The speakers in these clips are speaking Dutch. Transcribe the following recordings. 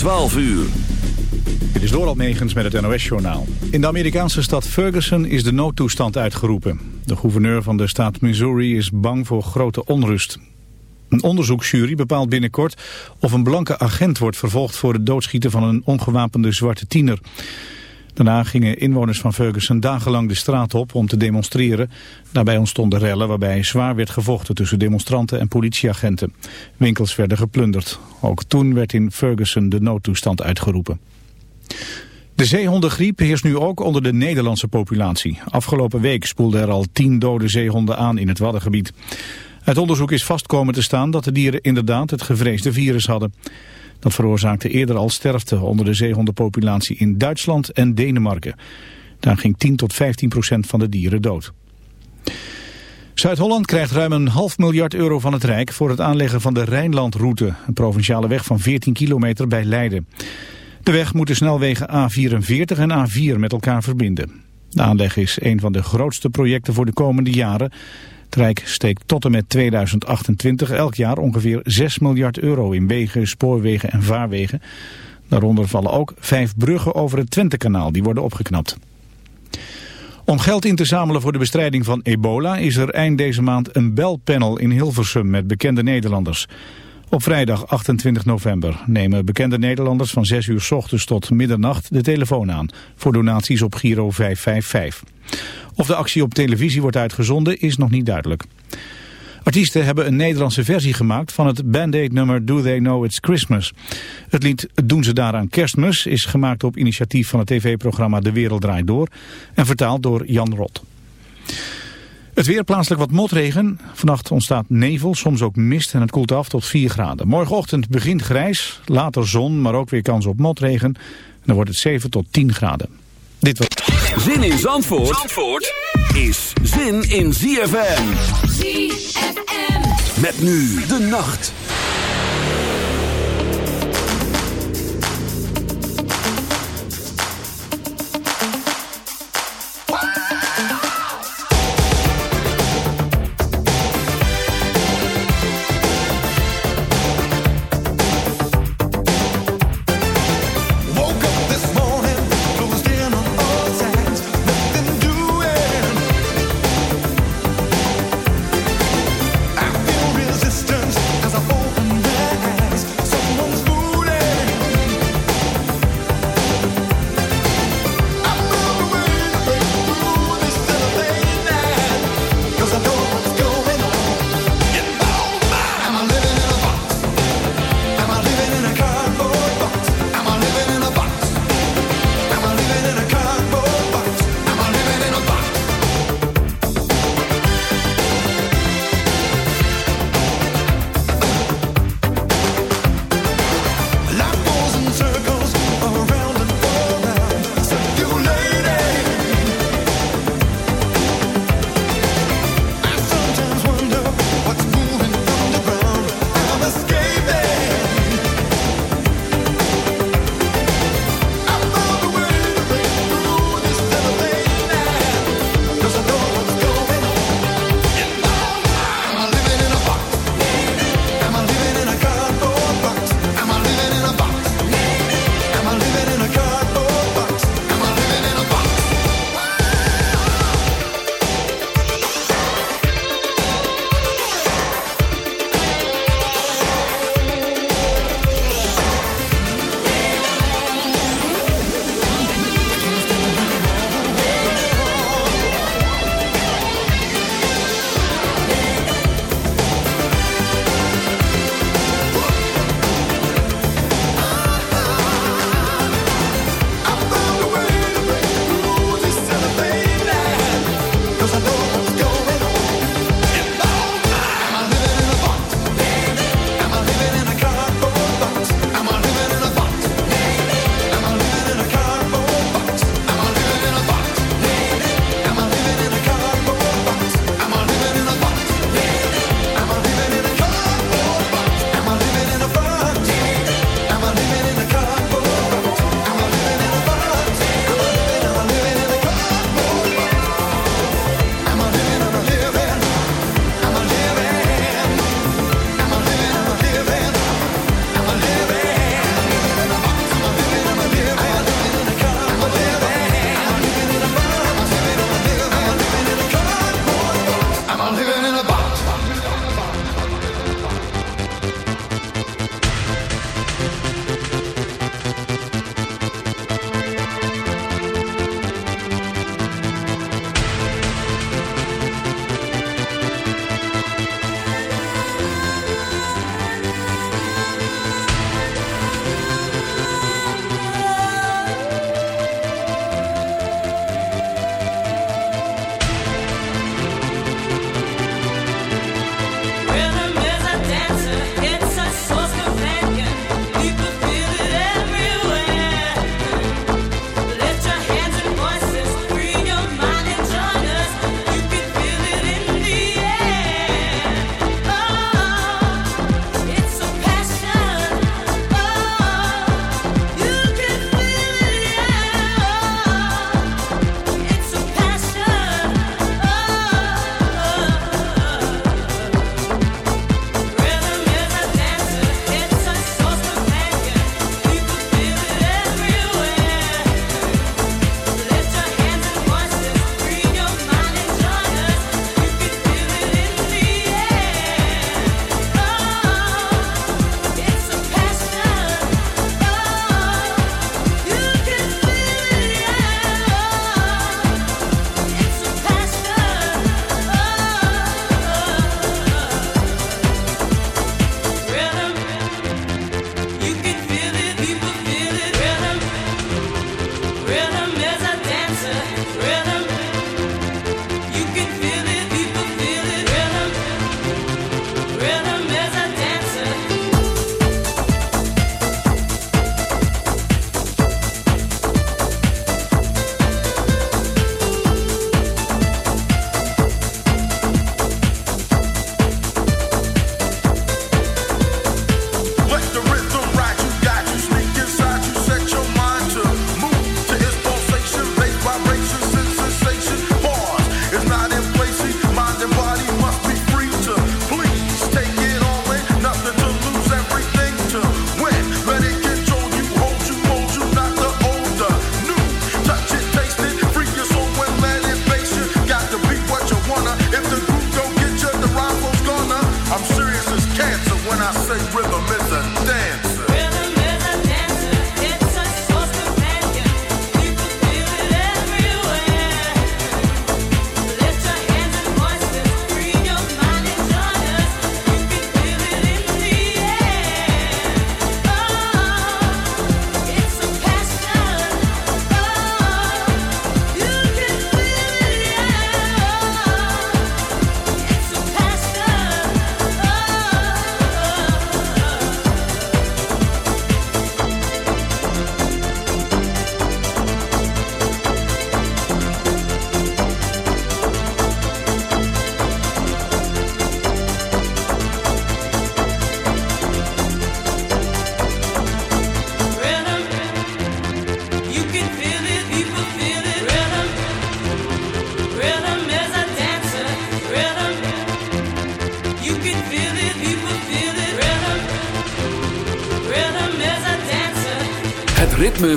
12 uur. Dit is Doral Megens met het NOS-journaal. In de Amerikaanse stad Ferguson is de noodtoestand uitgeroepen. De gouverneur van de staat Missouri is bang voor grote onrust. Een onderzoeksjury bepaalt binnenkort of een blanke agent wordt vervolgd voor het doodschieten van een ongewapende zwarte tiener. Daarna gingen inwoners van Ferguson dagenlang de straat op om te demonstreren. Daarbij ontstonden rellen waarbij zwaar werd gevochten tussen demonstranten en politieagenten. Winkels werden geplunderd. Ook toen werd in Ferguson de noodtoestand uitgeroepen. De zeehondengriep heerst nu ook onder de Nederlandse populatie. Afgelopen week spoelden er al tien dode zeehonden aan in het Waddengebied. Uit onderzoek is vastkomen te staan dat de dieren inderdaad het gevreesde virus hadden. Dat veroorzaakte eerder al sterfte onder de zeehondenpopulatie in Duitsland en Denemarken. Daar ging 10 tot 15 procent van de dieren dood. Zuid-Holland krijgt ruim een half miljard euro van het Rijk voor het aanleggen van de Rijnlandroute, een provinciale weg van 14 kilometer bij Leiden. De weg moet de snelwegen A44 en A4 met elkaar verbinden. De aanleg is een van de grootste projecten voor de komende jaren. Het Rijk steekt tot en met 2028 elk jaar ongeveer 6 miljard euro in wegen, spoorwegen en vaarwegen. Daaronder vallen ook vijf bruggen over het Twentekanaal die worden opgeknapt. Om geld in te zamelen voor de bestrijding van ebola is er eind deze maand een belpanel in Hilversum met bekende Nederlanders. Op vrijdag 28 november nemen bekende Nederlanders van 6 uur s ochtends tot middernacht de telefoon aan voor donaties op Giro 555. Of de actie op televisie wordt uitgezonden is nog niet duidelijk. Artiesten hebben een Nederlandse versie gemaakt van het Band-Aid nummer Do They Know It's Christmas. Het lied Doen Ze Daaraan Kerstmis is gemaakt op initiatief van het tv-programma De Wereld Draait Door en vertaald door Jan Rot. Het weer plaatselijk wat motregen. Vannacht ontstaat nevel, soms ook mist en het koelt af tot 4 graden. Morgenochtend begint grijs, later zon, maar ook weer kans op motregen. En dan wordt het 7 tot 10 graden. Dit was... Zin in Zandvoort, Zandvoort is zin in ZFM. ZFM. Met nu de nacht.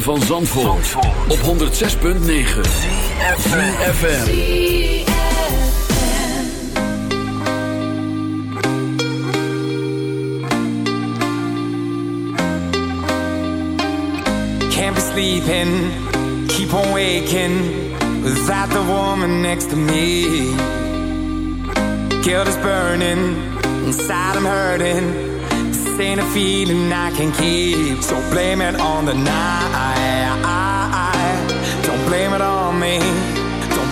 van Zandvoort, Zandvoort. op 106.9 FM Can't be sleeping, keep on waking. Without the woman next to me. Guilt is burning, inside I'm hurting. This ain't a feeling I can keep. So blame it on the night.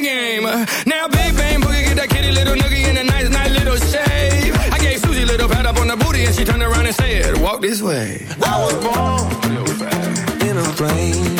The game. Now, big bang boogie, get that kitty little noogie in a nice, nice little shave. I gave Susie a little pat up on the booty, and she turned around and said, "Walk this way." I was born in a plane.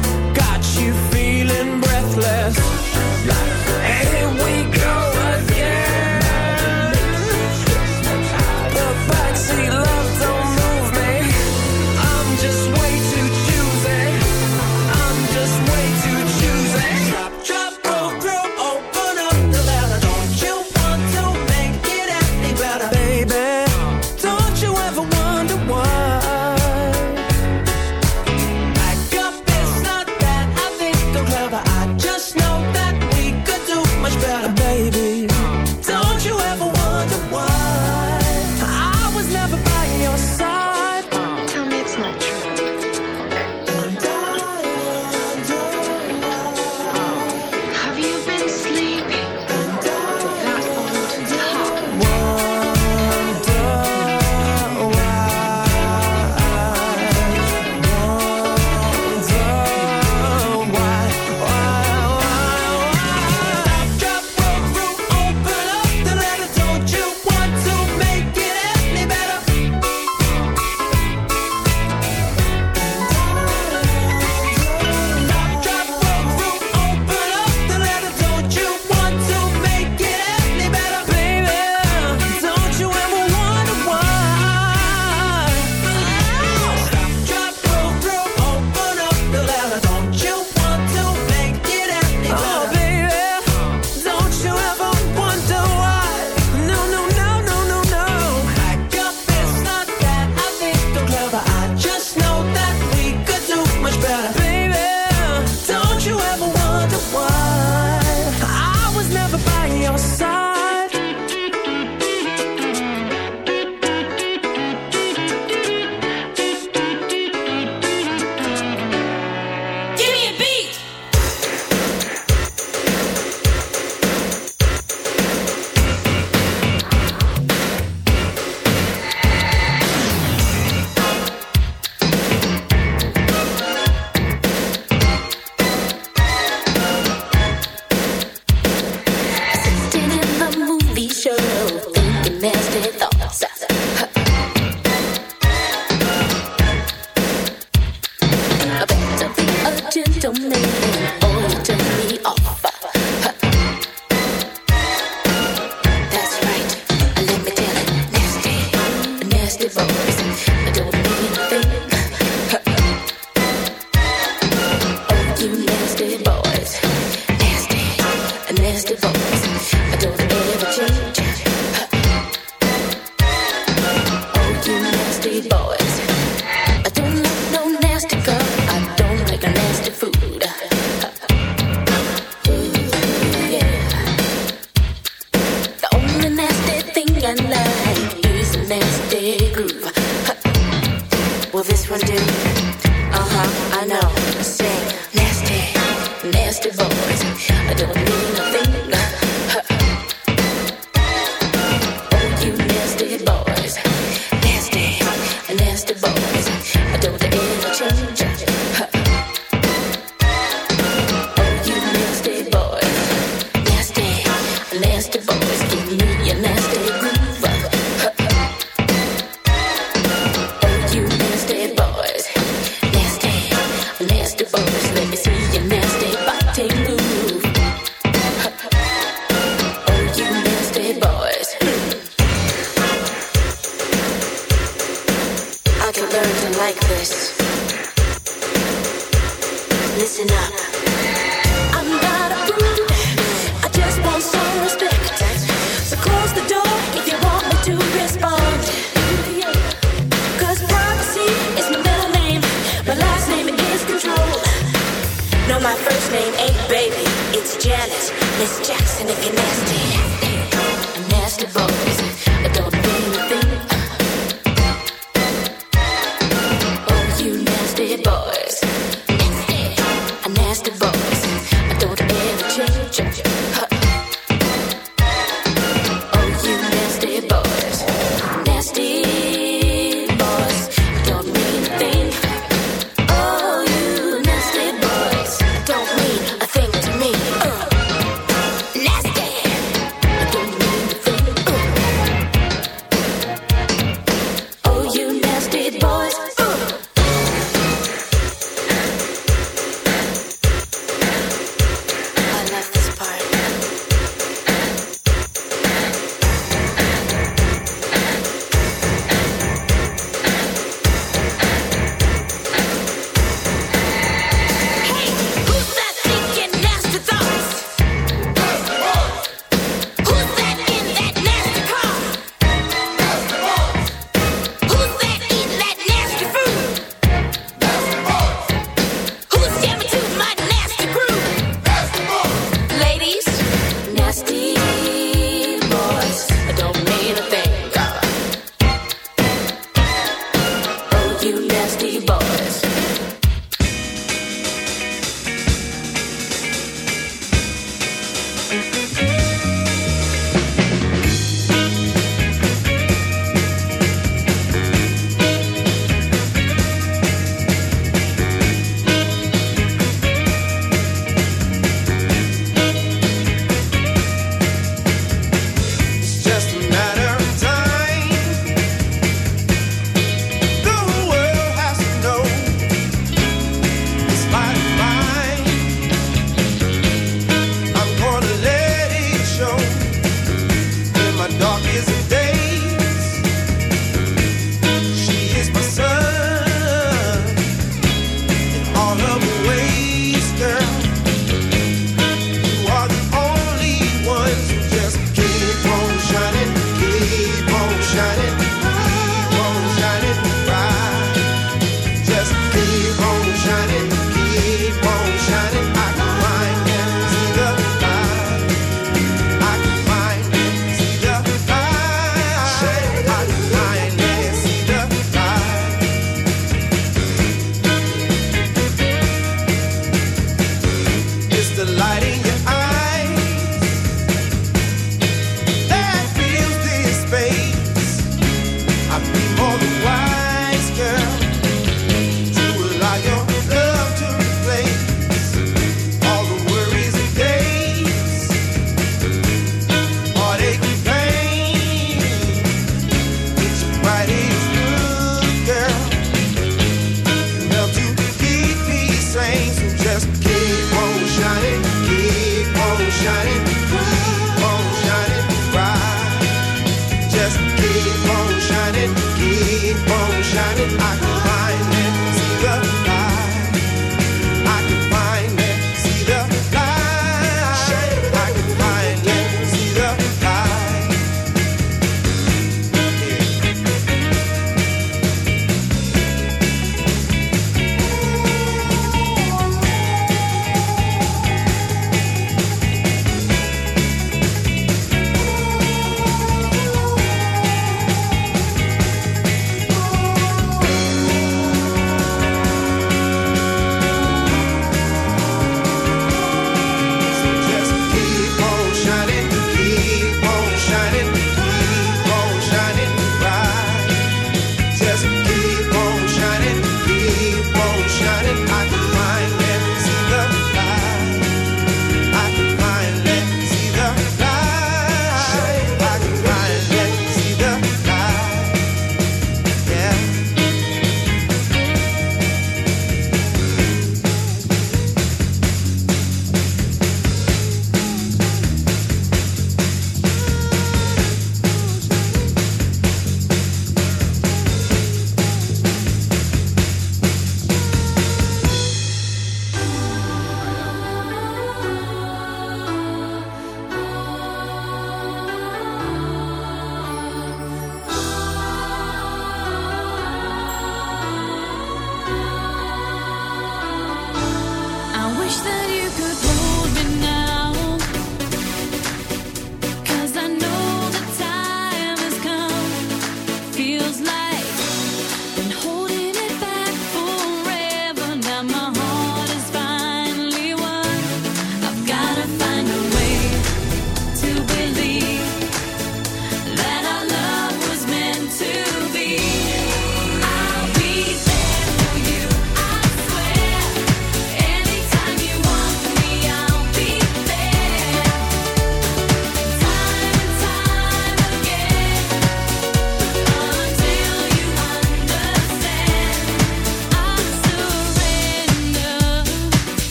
Miss Jackson if you're nasty.